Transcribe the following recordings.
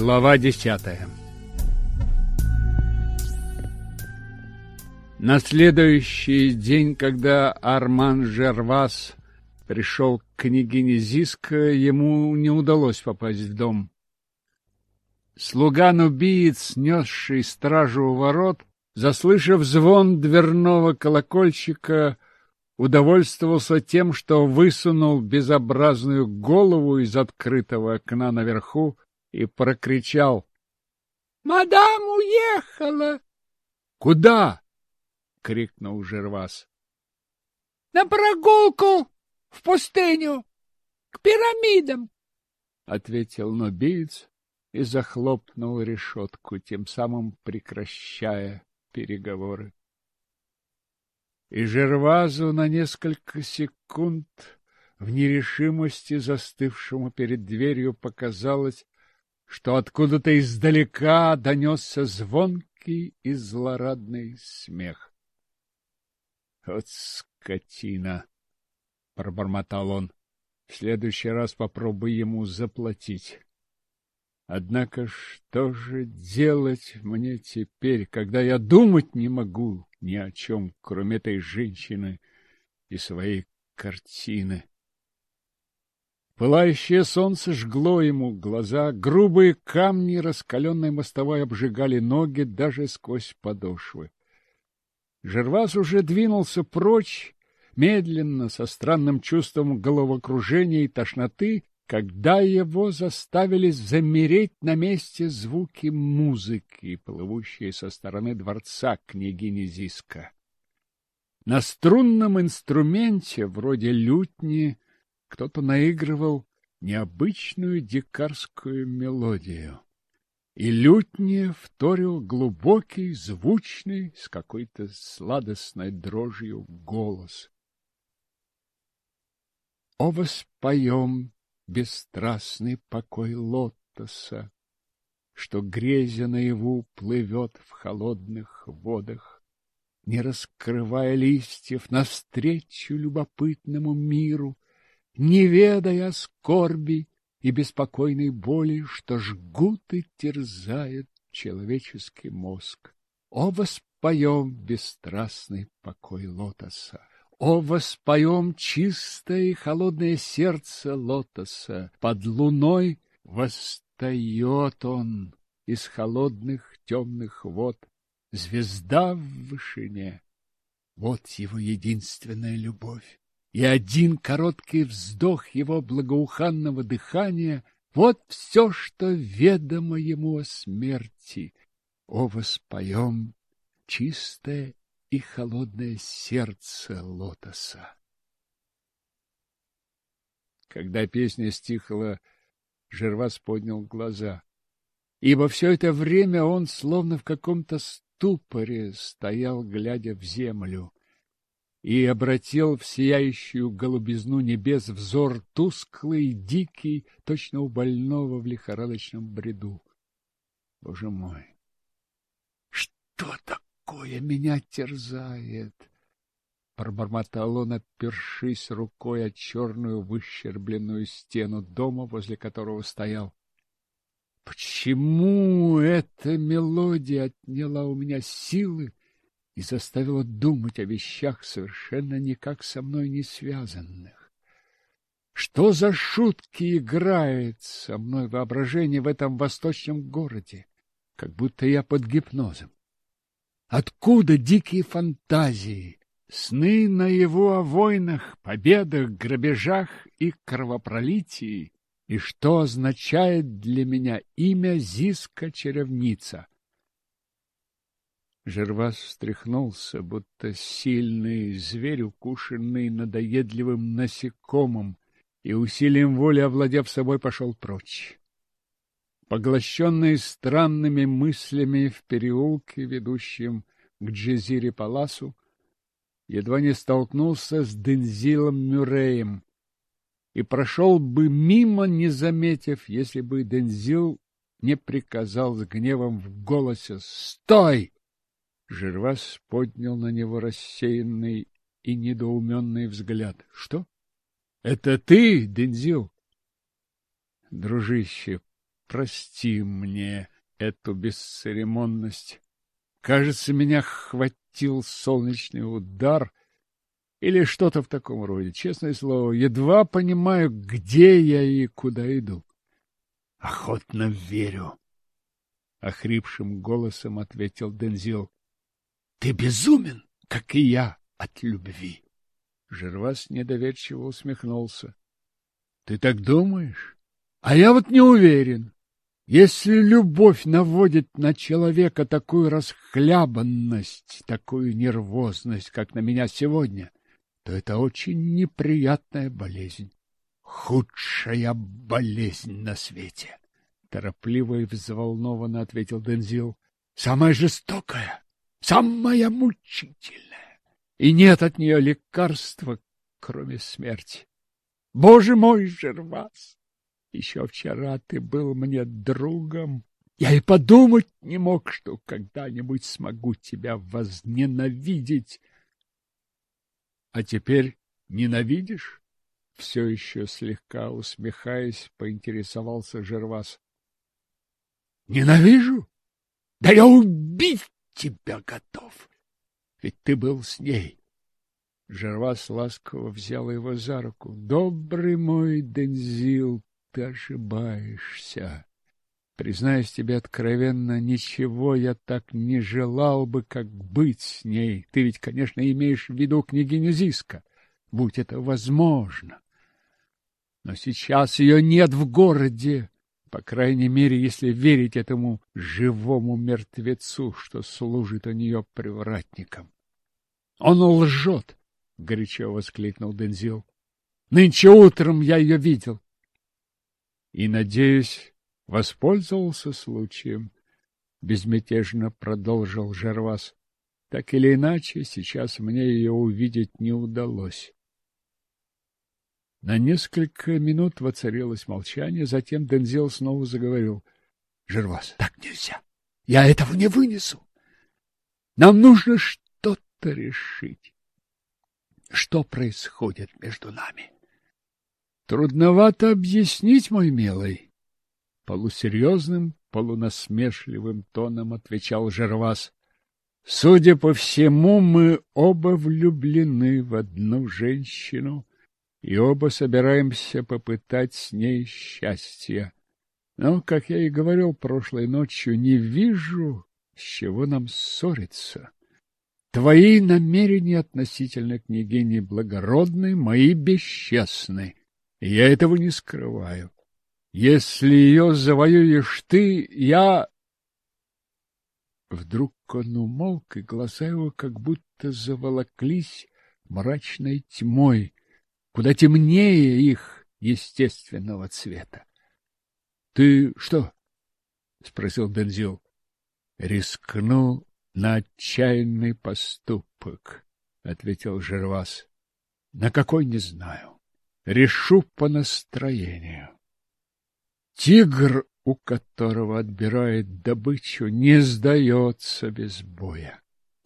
Глава десятая На следующий день, когда Арман Жервас пришел к княгине Зиск, ему не удалось попасть в дом. Слуга-нубиец, несший стражу у ворот, заслышав звон дверного колокольчика, удовольствовался тем, что высунул безобразную голову из открытого окна наверху и прокричал. — Мадам уехала! — Куда? — крикнул Жервас. — На прогулку в пустыню, к пирамидам, — ответил нобиец и захлопнул решетку, тем самым прекращая переговоры. И Жервазу на несколько секунд в нерешимости застывшему перед дверью показалось, что откуда-то издалека донесся звонкий и злорадный смех. — Вот скотина! — пробормотал он. — В следующий раз попробуй ему заплатить. Однако что же делать мне теперь, когда я думать не могу ни о чем, кроме этой женщины и своей картины? Пылающее солнце жгло ему глаза, грубые камни, раскаленной мостовой, обжигали ноги даже сквозь подошвы. Жервас уже двинулся прочь, медленно, со странным чувством головокружения и тошноты, когда его заставили замереть на месте звуки музыки, плывущие со стороны дворца княгини Зиска. На струнном инструменте, вроде лютни, кто-то наигрывал необычную дикарскую мелодию. И лютнее вторил глубокий, звучный, с какой-то сладостной дрожью голос. О, воспоем бесстрастный покой лотоса, Что грезя наяву плывет в холодных водах, Не раскрывая листьев навстречу любопытному миру, не ведая скорби и беспокойной боли, что жгут и терзает человеческий мозг. О, воспоем бесстрастный покой лотоса! О, воспоем чистое и холодное сердце лотоса! Под луной восстает он из холодных темных вод. Звезда в вышине — вот его единственная любовь. И один короткий вздох его благоуханного дыхания — вот все, что ведомо ему о смерти. О, воспоем чистое и холодное сердце лотоса. Когда песня стихла, Жервас поднял глаза, ибо все это время он, словно в каком-то ступоре, стоял, глядя в землю, и обратил в сияющую голубизну небес взор тусклый, дикий, точно у больного в лихорадочном бреду. Боже мой! Что такое меня терзает? Пробормотал он, опершись рукой о черную выщербленную стену дома, возле которого стоял. Почему эта мелодия отняла у меня силы? и заставила думать о вещах, совершенно никак со мной не связанных. Что за шутки играет со мной воображение в этом восточном городе, как будто я под гипнозом? Откуда дикие фантазии, сны на его о войнах, победах, грабежах и кровопролитии? И что означает для меня имя Зиска-Черевница? Жервас встряхнулся, будто сильный зверь, укушенный надоедливым насекомым, и усилием воли, овладев собой, пошел прочь. Поглощенный странными мыслями в переулке, ведущем к Джезире-Паласу, едва не столкнулся с Дензилом Мюреем и прошел бы мимо, не заметив, если бы Дензил не приказал с гневом в голосе «Стой!» Жирвас поднял на него рассеянный и недоуменный взгляд. — Что? — Это ты, Дензил? — Дружище, прости мне эту бесцеремонность. Кажется, меня хватил солнечный удар или что-то в таком роде. Честное слово, едва понимаю, где я и куда иду. — Охотно верю, — охрипшим голосом ответил Дензил. Ты безумен, как и я, от любви. Жервас недоверчиво усмехнулся. — Ты так думаешь? А я вот не уверен. Если любовь наводит на человека такую расхлябанность, такую нервозность, как на меня сегодня, то это очень неприятная болезнь. Худшая болезнь на свете, — торопливо и взволнованно ответил Дензил. — Самая жестокая, самая мучительная, и нет от нее лекарства, кроме смерти. Боже мой, Жервас, еще вчера ты был мне другом, я и подумать не мог, что когда-нибудь смогу тебя возненавидеть. А теперь ненавидишь? Все еще слегка усмехаясь, поинтересовался Жервас. Ненавижу? Да я убить тебя готов. Ведь ты был с ней. Жервас ласково взял его за руку. Добрый мой Дензил, ты ошибаешься. Признаюсь тебе откровенно, ничего я так не желал бы, как быть с ней. Ты ведь, конечно, имеешь в виду княгиню Зиска, будь это возможно. Но сейчас ее нет в городе. По крайней мере, если верить этому живому мертвецу, что служит у нее привратником. — Он лжет! — горячо воскликнул Дензил. — Нынче утром я ее видел. — И, надеюсь, воспользовался случаем, — безмятежно продолжил Жервас. — Так или иначе, сейчас мне ее увидеть не удалось. На несколько минут воцарилось молчание, затем Дензел снова заговорил. — Жервас, так нельзя. Я этого не вынесу. Нам нужно что-то решить. Что происходит между нами? — Трудновато объяснить, мой милый. Полусерьезным, полунасмешливым тоном отвечал Жервас. — Судя по всему, мы оба влюблены в одну женщину — и оба собираемся попытать с ней счастье. Но, как я и говорил прошлой ночью, не вижу, с чего нам ссориться. Твои намерения относительно княгини благородны, мои бесчестны. Я этого не скрываю. Если ее завоюешь ты, я... Вдруг он умолк, и глаза его как будто заволоклись мрачной тьмой, куда темнее их естественного цвета. — Ты что? — спросил Дензил. — Рискну на отчаянный поступок, — ответил Жервас. — На какой не знаю. Решу по настроению. Тигр, у которого отбирает добычу, не сдается без боя.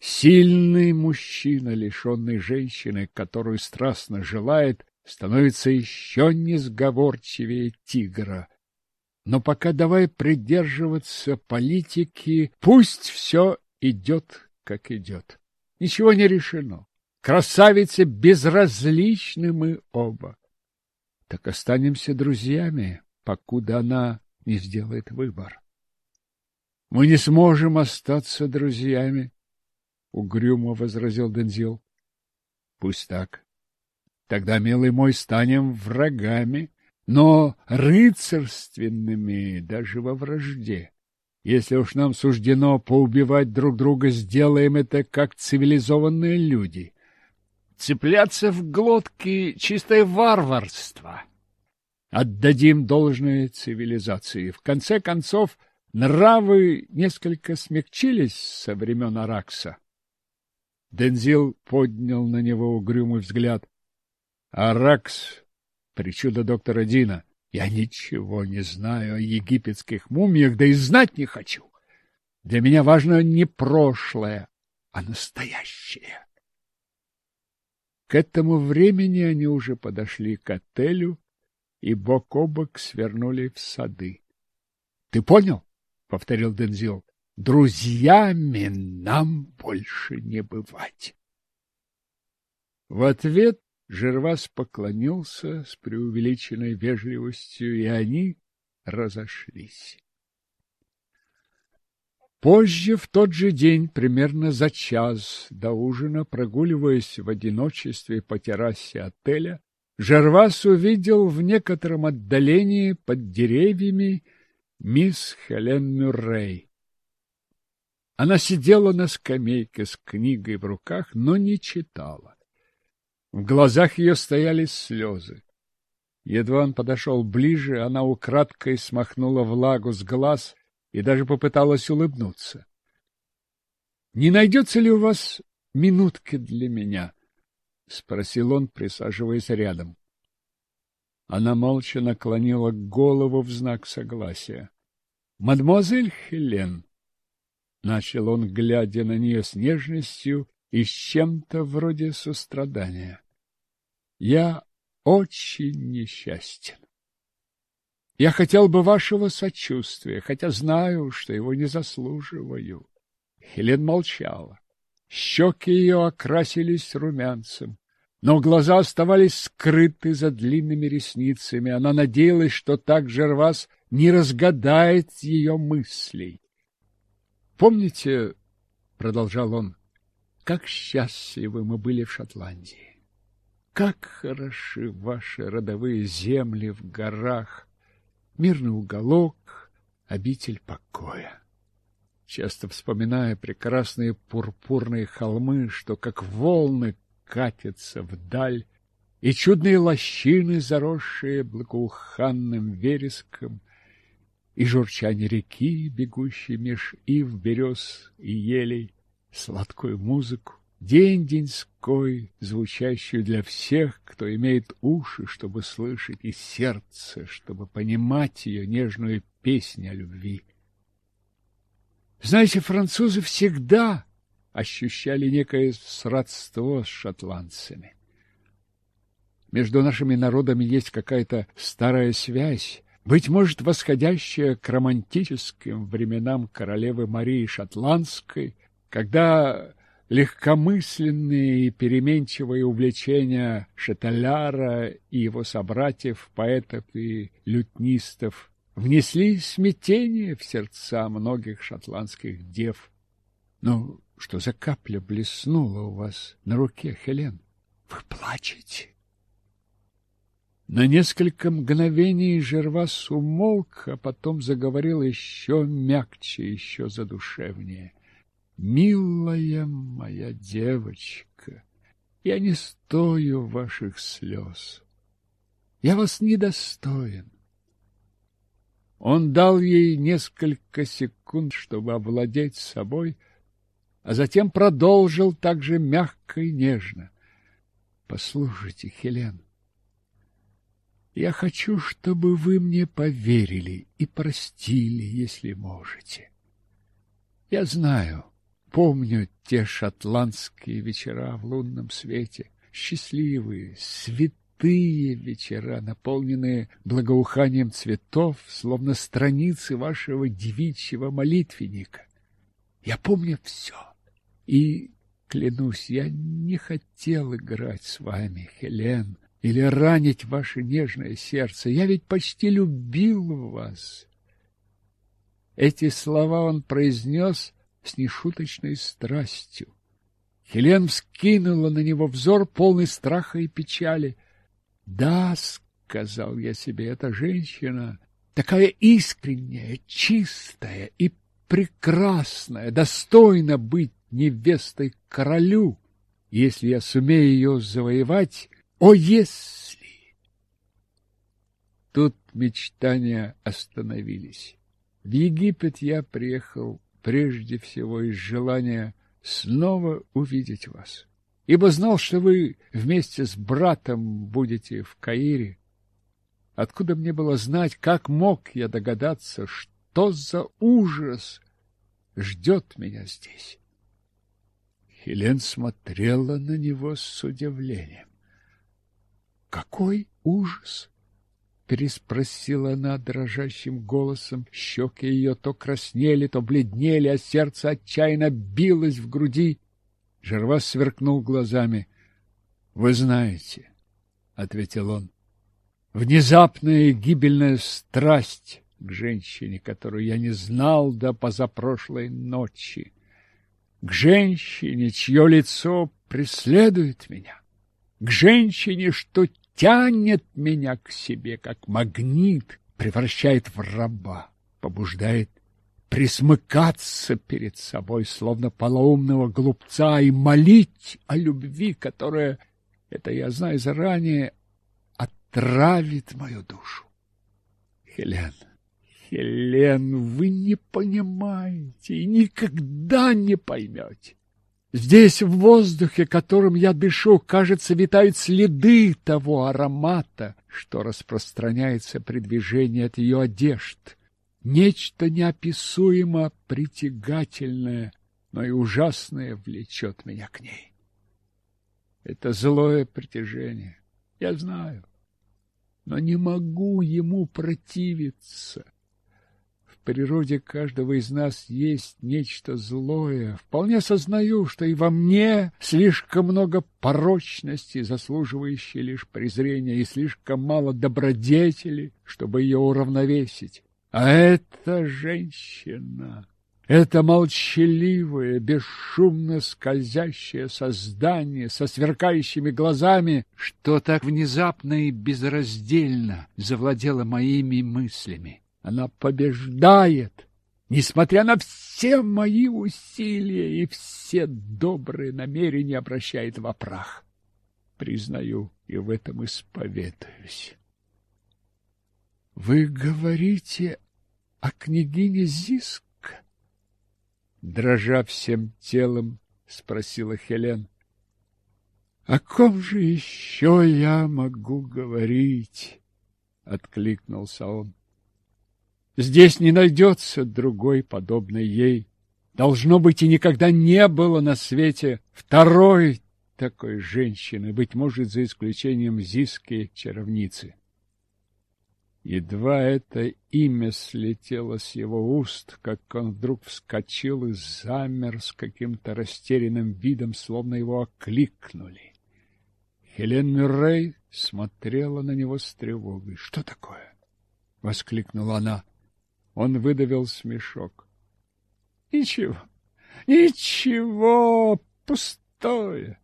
Сильный мужчина, лишенный женщины, которую страстно желает, становится еще несговорчивее тигра. Но пока давай придерживаться политики, пусть все идет, как идет. Ничего не решено. Красавицы безразличны мы оба. Так останемся друзьями, покуда она не сделает выбор. Мы не сможем остаться друзьями, — угрюмо возразил Дензил. — Пусть так. Тогда, милый мой, станем врагами, но рыцарственными даже во вражде. Если уж нам суждено поубивать друг друга, сделаем это как цивилизованные люди. Цепляться в глотки — чистое варварство. Отдадим должное цивилизации. В конце концов, нравы несколько смягчились со времен Аракса. Дензил поднял на него угрюмый взгляд. «Аракс!» — а причуда доктора Дина. «Я ничего не знаю о египетских мумиях, да и знать не хочу. Для меня важно не прошлое, а настоящее». К этому времени они уже подошли к отелю и бок о бок свернули в сады. — Ты понял? — повторил Дензил друзьями нам больше не бывать. В ответ Жервас поклонился с преувеличенной вежливостью, и они разошлись. Позже, в тот же день, примерно за час до ужина, прогуливаясь в одиночестве по террасе отеля, Жервас увидел в некотором отдалении под деревьями мисс Хелен Мюррей. Она сидела на скамейке с книгой в руках, но не читала. В глазах ее стояли слезы. Едва он подошел ближе, она украдкой смахнула влагу с глаз и даже попыталась улыбнуться. — Не найдется ли у вас минутки для меня? — спросил он, присаживаясь рядом. Она молча наклонила голову в знак согласия. — Мадемуазель Хелен, Начал он, глядя на нее с нежностью и с чем-то вроде сострадания. Я очень несчастен. Я хотел бы вашего сочувствия, хотя знаю, что его не заслуживаю. Хелен молчала. Щеки ее окрасились румянцем, но глаза оставались скрыты за длинными ресницами. Она надеялась, что так Жервас не разгадает ее мыслей. Помните, — продолжал он, — как счастливы мы были в Шотландии. Как хороши ваши родовые земли в горах, мирный уголок, обитель покоя. Часто вспоминая прекрасные пурпурные холмы, что как волны катятся вдаль, и чудные лощины, заросшие благоуханным вереском, и журчание реки, бегущей меж ив, берез и елей, сладкую музыку, день деньской, звучащую для всех, кто имеет уши, чтобы слышать, и сердце, чтобы понимать ее нежную песню о любви. Знаете, французы всегда ощущали некое сродство с шотландцами. Между нашими народами есть какая-то старая связь, быть может, восходящее к романтическим временам королевы Марии Шотландской, когда легкомысленные и переменчивые увлечения Шаталяра и его собратьев, поэтов и лютнистов, внесли смятение в сердца многих шотландских дев. Ну, что за капля блеснула у вас на руке, Хелен? Вы плачете? На несколько мгновений Жервас умолк, а потом заговорил еще мягче, еще задушевнее. «Милая моя девочка, я не стою ваших слез. Я вас недостоин. Он дал ей несколько секунд, чтобы овладеть собой, а затем продолжил так же мягко и нежно. — Послушайте, Хелен, я хочу, чтобы вы мне поверили и простили, если можете. Я знаю, помню те шотландские вечера в лунном свете, счастливые, святые вечера, наполненные благоуханием цветов, словно страницы вашего девичьего молитвенника. Я помню все. И, клянусь, я не хотел играть с вами, Хелен, — или ранить ваше нежное сердце. Я ведь почти любил вас. Эти слова он произнес с нешуточной страстью. Хелен вскинула на него взор, полный страха и печали. — Да, — сказал я себе, — эта женщина такая искренняя, чистая и прекрасная, достойна быть невестой королю. Если я сумею ее завоевать, о, если! Тут мечтания остановились. В Египет я приехал прежде всего из желания снова увидеть вас, ибо знал, что вы вместе с братом будете в Каире. Откуда мне было знать, как мог я догадаться, что за ужас ждет меня здесь? Хелен смотрела на него с удивлением. Какой ужас! — переспросила она дрожащим голосом. Щеки ее то краснели, то бледнели, а сердце отчаянно билось в груди. Жерва сверкнул глазами. — Вы знаете, — ответил он, — внезапная и гибельная страсть к женщине, которую я не знал до позапрошлой ночи, к женщине, чье лицо преследует меня к женщине, что тянет меня к себе, как магнит, превращает в раба, побуждает присмыкаться перед собой, словно полоумного глупца, и молить о любви, которая, это я знаю заранее, отравит мою душу. Хелен, Хелен, вы не понимаете и никогда не поймете. Здесь, в воздухе, которым я дышу, кажется, витают следы того аромата, что распространяется при движении от ее одежд. Нечто неописуемо притягательное, но и ужасное влечет меня к ней. Это злое притяжение, я знаю, но не могу ему противиться природе каждого из нас есть нечто злое. Вполне сознаю, что и во мне слишком много порочности, заслуживающей лишь презрения, и слишком мало добродетели, чтобы ее уравновесить. А эта женщина, это молчаливое, бесшумно скользящее создание со сверкающими глазами, что так внезапно и безраздельно завладело моими мыслями. Она побеждает, несмотря на все мои усилия и все добрые намерения обращает во прах. Признаю и в этом исповедуюсь. Вы говорите о княгине Зиск? Дрожа всем телом, спросила Хелен. О ком же еще я могу говорить? Откликнулся он. Здесь не найдется другой подобной ей. Должно быть, и никогда не было на свете второй такой женщины, быть может, за исключением Зиски чаровницы. Едва это имя слетело с его уст, как он вдруг вскочил и замер с каким-то растерянным видом, словно его окликнули. Хелен Мюррей смотрела на него с тревогой. — Что такое? — воскликнула она. Он выдавил смешок. Ничего, ничего, пустое.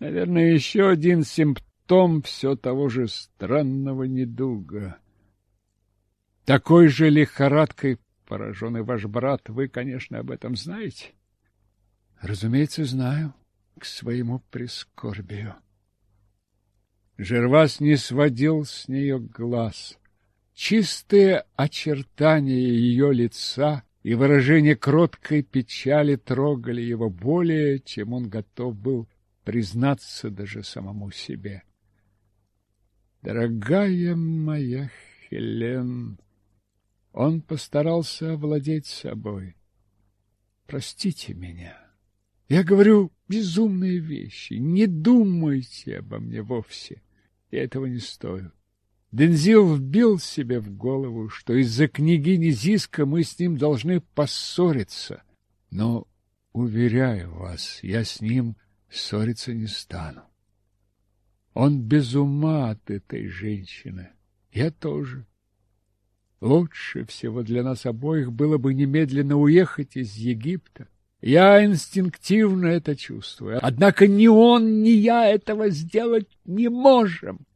Наверное, еще один симптом все того же странного недуга. Такой же лихорадкой поражен и ваш брат. Вы, конечно, об этом знаете. Разумеется, знаю, к своему прискорбию. Жервас не сводил с нее глаз — Чистые очертания ее лица и выражение кроткой печали трогали его более, чем он готов был признаться даже самому себе. «Дорогая моя Хелен!» Он постарался овладеть собой. «Простите меня. Я говорю безумные вещи. Не думайте обо мне вовсе. Я этого не стою. Дензил вбил себе в голову, что из-за княгини Зиска мы с ним должны поссориться. Но, уверяю вас, я с ним ссориться не стану. Он без ума от этой женщины. Я тоже. Лучше всего для нас обоих было бы немедленно уехать из Египта. Я инстинктивно это чувствую. Однако ни он, ни я этого сделать не можем.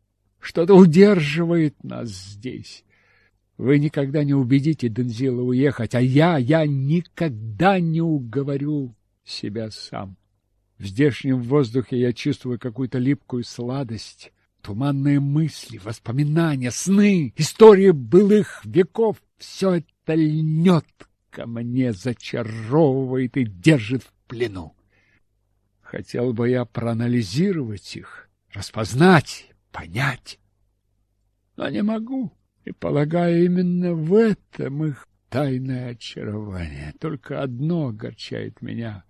Что-то удерживает нас здесь. Вы никогда не убедите Дензила уехать, а я, я никогда не уговорю себя сам. В здешнем воздухе я чувствую какую-то липкую сладость, туманные мысли, воспоминания, сны, истории былых веков. Все это льнет ко мне, зачаровывает и держит в плену. Хотел бы я проанализировать их, распознать, понять. Но не могу, и полагаю, именно в этом их тайное очарование. Только одно огорчает меня.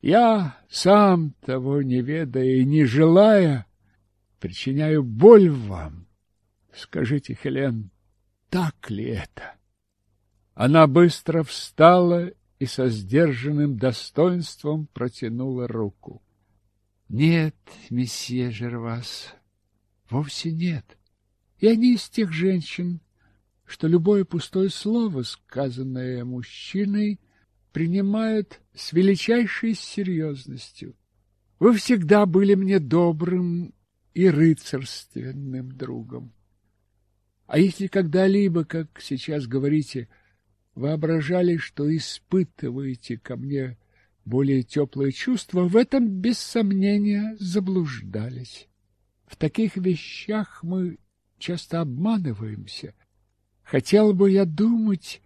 Я, сам того не ведая и не желая, причиняю боль вам. Скажите, Хелен, так ли это? Она быстро встала и со сдержанным достоинством протянула руку. — Нет, месье Жервас, Вовсе нет. Я не из тех женщин, что любое пустое слово, сказанное мужчиной, принимают с величайшей серьезностью. Вы всегда были мне добрым и рыцарственным другом. А если когда-либо, как сейчас говорите, воображали, что испытываете ко мне более теплые чувства, в этом, без сомнения, заблуждались. В таких вещах мы часто обманываемся. Хотел бы я думать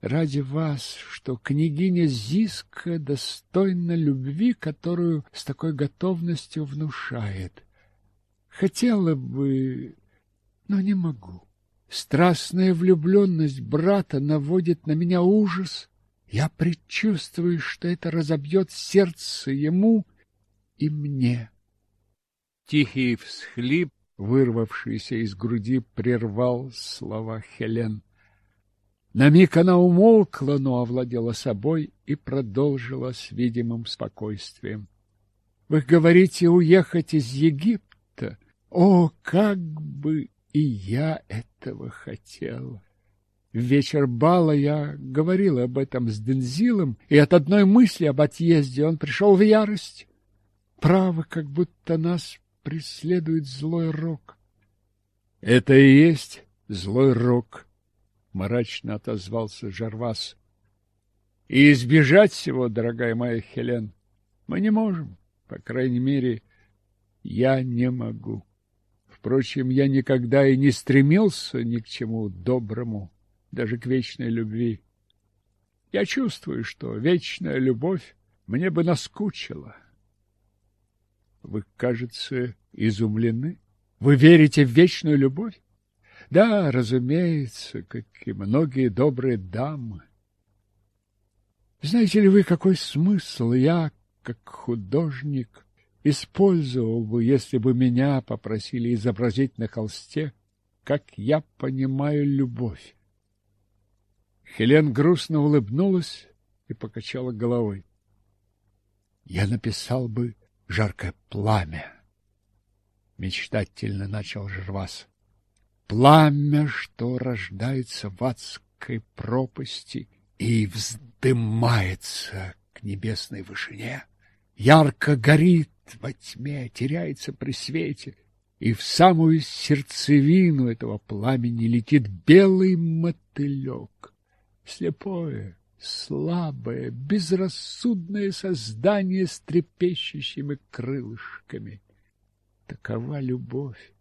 ради вас, что княгиня Зиска достойна любви, которую с такой готовностью внушает. Хотела бы, но не могу. Страстная влюбленность брата наводит на меня ужас. Я предчувствую, что это разобьет сердце ему и мне тихий всхлип, вырвавшийся из груди, прервал слова Хелен. На миг она умолкла, но овладела собой и продолжила с видимым спокойствием. — Вы говорите уехать из Египта? О, как бы и я этого хотела! В вечер бала я говорила об этом с Дензилом, и от одной мысли об отъезде он пришел в ярость. Право, как будто нас преследует злой рок. — Это и есть злой рок, — мрачно отозвался Жарвас. — И избежать всего, дорогая моя Хелен, мы не можем, по крайней мере, я не могу. Впрочем, я никогда и не стремился ни к чему доброму, даже к вечной любви. Я чувствую, что вечная любовь мне бы наскучила. Вы, кажется, изумлены? Вы верите в вечную любовь? Да, разумеется, как и многие добрые дамы. Знаете ли вы, какой смысл я, как художник, использовал бы, если бы меня попросили изобразить на холсте, как я понимаю любовь? Хелен грустно улыбнулась и покачала головой. Я написал бы жаркое пламя. Мечтательно начал Жервас. Пламя, что рождается в адской пропасти и вздымается к небесной вышине, ярко горит во тьме, теряется при свете, и в самую сердцевину этого пламени летит белый мотылек. Слепое, слабое, безрассудное создание с трепещущими крылышками. Такова любовь.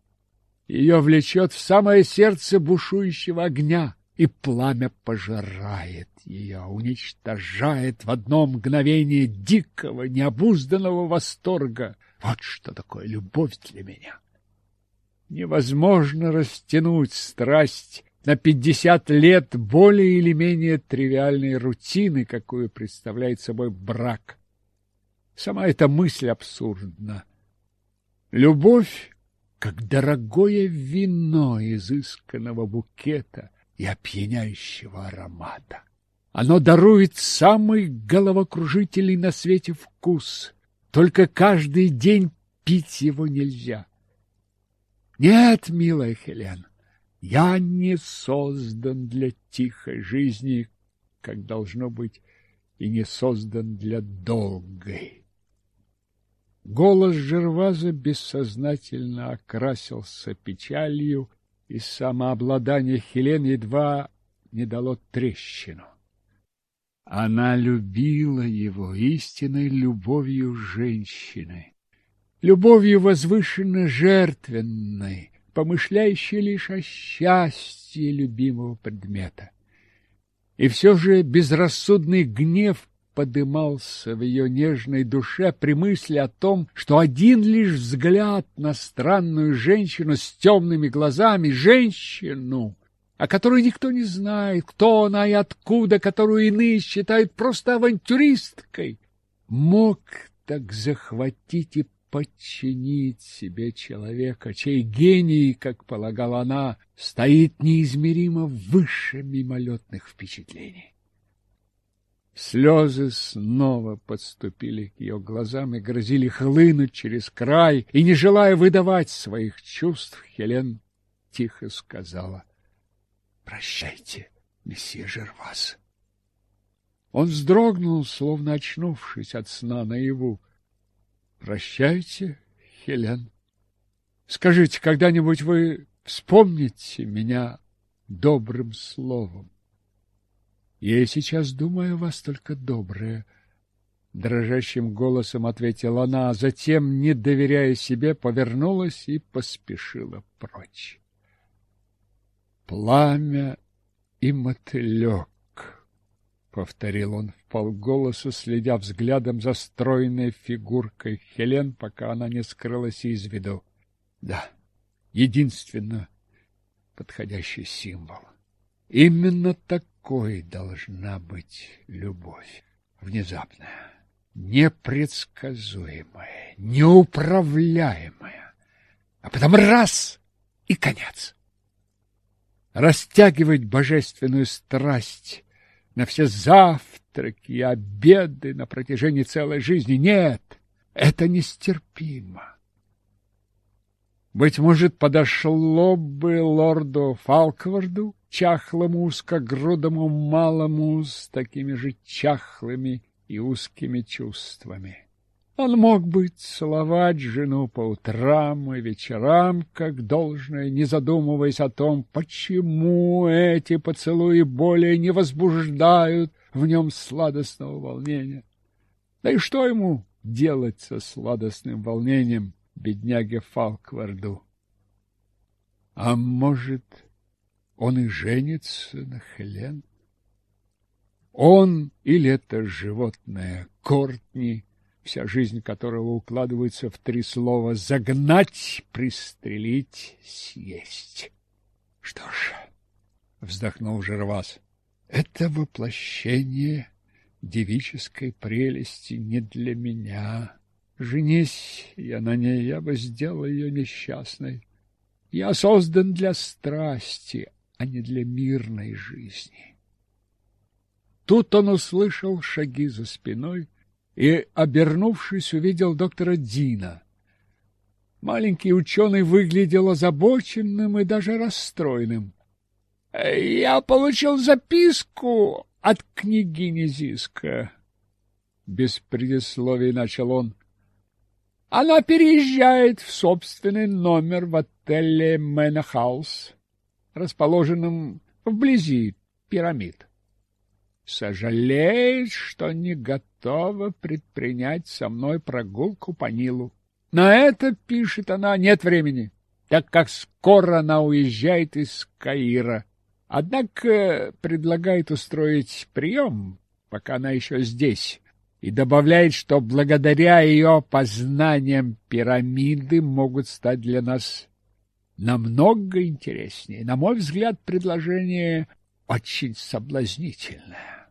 Ее влечет в самое сердце бушующего огня, и пламя пожирает ее, уничтожает в одно мгновение дикого, необузданного восторга. Вот что такое любовь для меня. Невозможно растянуть страсть на 50 лет более или менее тривиальной рутины, какую представляет собой брак. Сама эта мысль абсурдна. Любовь, как дорогое вино изысканного букета и опьяняющего аромата. Оно дарует самый головокружительный на свете вкус. Только каждый день пить его нельзя. Нет, милая Хелена. Я не создан для тихой жизни, как должно быть, и не создан для долгой. Голос Жерваза бессознательно окрасился печалью, и самообладание Хелен едва не дало трещину. Она любила его истинной любовью женщины, любовью возвышенно жертвенной, помышляющий лишь о счастье любимого предмета. И все же безрассудный гнев подымался в ее нежной душе при мысли о том, что один лишь взгляд на странную женщину с темными глазами, женщину, о которой никто не знает, кто она и откуда, которую иные считают просто авантюристкой, мог так захватить и подчинить себе человека, чей гений, как полагала она, стоит неизмеримо выше мимолетных впечатлений. Слезы снова подступили к ее глазам и грозили хлынуть через край, и, не желая выдавать своих чувств, Хелен тихо сказала «Прощайте, месье Жервас». Он вздрогнул, словно очнувшись от сна наяву прощайте, Хелен. Скажите когда-нибудь вы вспомните меня добрым словом. Я и сейчас думаю вас только доброе. Дрожащим голосом ответила она, а затем, не доверяя себе, повернулась и поспешила прочь. Пламя и мотылек. — повторил он вполголоса, следя взглядом за стройной фигуркой Хелен, пока она не скрылась из виду. Да, единственно подходящий символ. Именно такой должна быть любовь. Внезапная, непредсказуемая, неуправляемая. А потом раз — и конец. Растягивать божественную страсть — на все завтраки и обеды на протяжении целой жизни. Нет, это нестерпимо. Быть может, подошло бы лорду Фалкварду, чахлому узкогрудому малому с такими же чахлыми и узкими чувствами. Он мог бы целовать жену по утрам и вечерам, как должное, не задумываясь о том, почему эти поцелуи более не возбуждают в нем сладостного волнения. Да и что ему делать со сладостным волнением бедняге Фалкварду? А может, он и женится на Хелен? Он или это животное Кортни — вся жизнь которого укладывается в три слова «загнать», «пристрелить», «съесть». Что ж, вздохнул Жервас, это воплощение девической прелести не для меня. Женись я на ней, я бы сделал ее несчастной. Я создан для страсти, а не для мирной жизни. Тут он услышал шаги за спиной — и, обернувшись, увидел доктора Дина. Маленький ученый выглядел озабоченным и даже расстроенным. — Я получил записку от княгини Зиска, — без предисловий начал он. — Она переезжает в собственный номер в отеле Мена-Хаус, расположенном вблизи пирамид сожалеет, что не готова предпринять со мной прогулку по Нилу. На это, пишет она, нет времени, так как скоро она уезжает из Каира. Однако предлагает устроить прием, пока она еще здесь, и добавляет, что благодаря ее познаниям пирамиды могут стать для нас намного интереснее. На мой взгляд, предложение очень соблазнительная.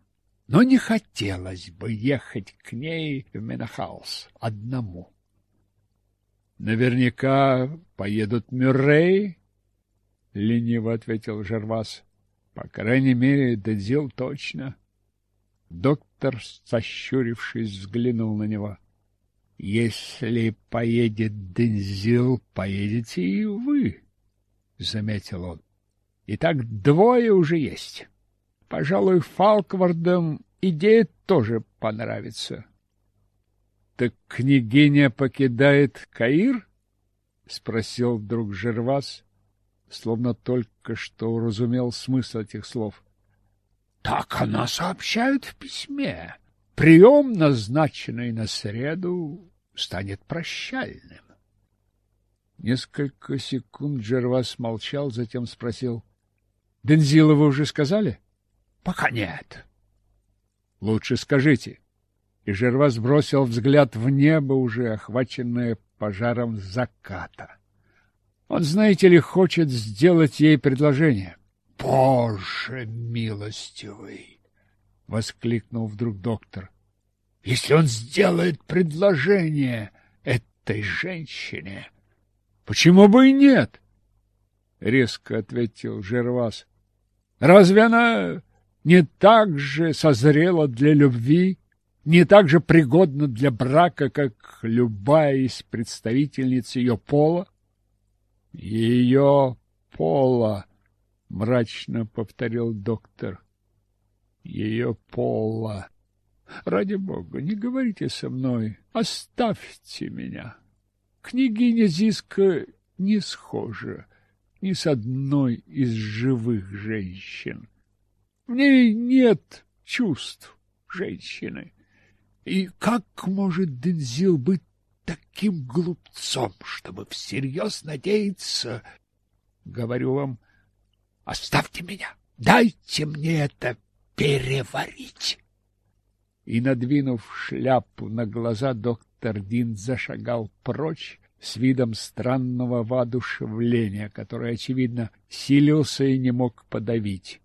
Но не хотелось бы ехать к ней в Менахаус одному. Наверняка поедут Мюррей, — лениво ответил Жервас. — По крайней мере, до точно. Доктор, сощурившись, взглянул на него. — Если поедет Дензил, поедете и вы, — заметил он. И так двое уже есть. Пожалуй, Фалквардам идея тоже понравится. — Так княгиня покидает Каир? — спросил вдруг Жервас, словно только что уразумел смысл этих слов. — Так она сообщает в письме. Прием, назначенный на среду, станет прощальным. Несколько секунд Джервас молчал, затем спросил. Дензила вы уже сказали? — Пока нет. — Лучше скажите. И Жервас бросил взгляд в небо, уже охваченное пожаром заката. Он, знаете ли, хочет сделать ей предложение. — Боже милостивый! — воскликнул вдруг доктор. — Если он сделает предложение этой женщине... — Почему бы и нет? — резко ответил Жервас. Разве она не так же созрела для любви, не так же пригодна для брака, как любая из представительниц ее пола? Ее пола, мрачно повторил доктор. Ее пола. Ради бога, не говорите со мной, оставьте меня. Княгиня Зиска не схожа ни с одной из живых женщин. В ней нет чувств женщины. И как может Дензил быть таким глупцом, чтобы всерьез надеяться? Говорю вам, оставьте меня, дайте мне это переварить. И, надвинув шляпу на глаза, доктор Дин зашагал прочь, с видом странного воодушевления, которое, очевидно, силился и не мог подавить.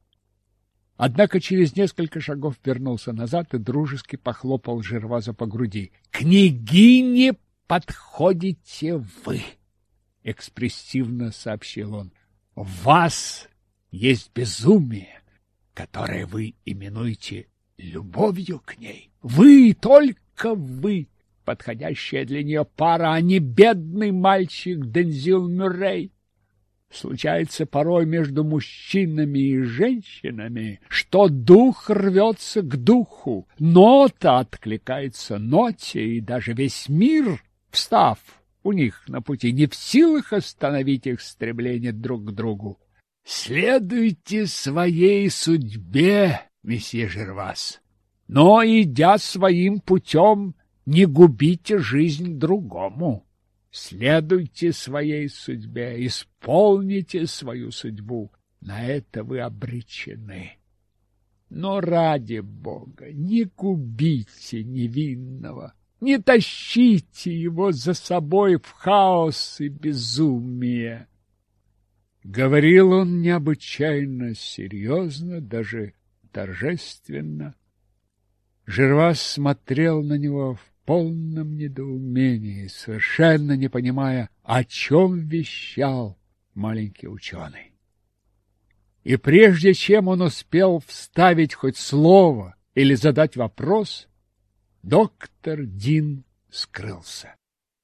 Однако через несколько шагов вернулся назад и дружески похлопал Жерваза по груди. — Княгине подходите вы! — экспрессивно сообщил он. — Вас есть безумие, которое вы именуете любовью к ней. Вы, только вы, подходящая для нее пара, а не бедный мальчик Дензил Мюррей. Случается порой между мужчинами и женщинами, что дух рвется к духу, нота откликается ноте, и даже весь мир, встав у них на пути, не в силах остановить их стремление друг к другу. Следуйте своей судьбе, месье Жервас, но, идя своим путем, не губите жизнь другому. Следуйте своей судьбе, исполните свою судьбу. На это вы обречены. Но ради Бога не губите невинного, не тащите его за собой в хаос и безумие. Говорил он необычайно серьезно, даже торжественно. Жервас смотрел на него в полном недоумении, совершенно не понимая, о чем вещал маленький ученый. И прежде чем он успел вставить хоть слово или задать вопрос, доктор Дин скрылся.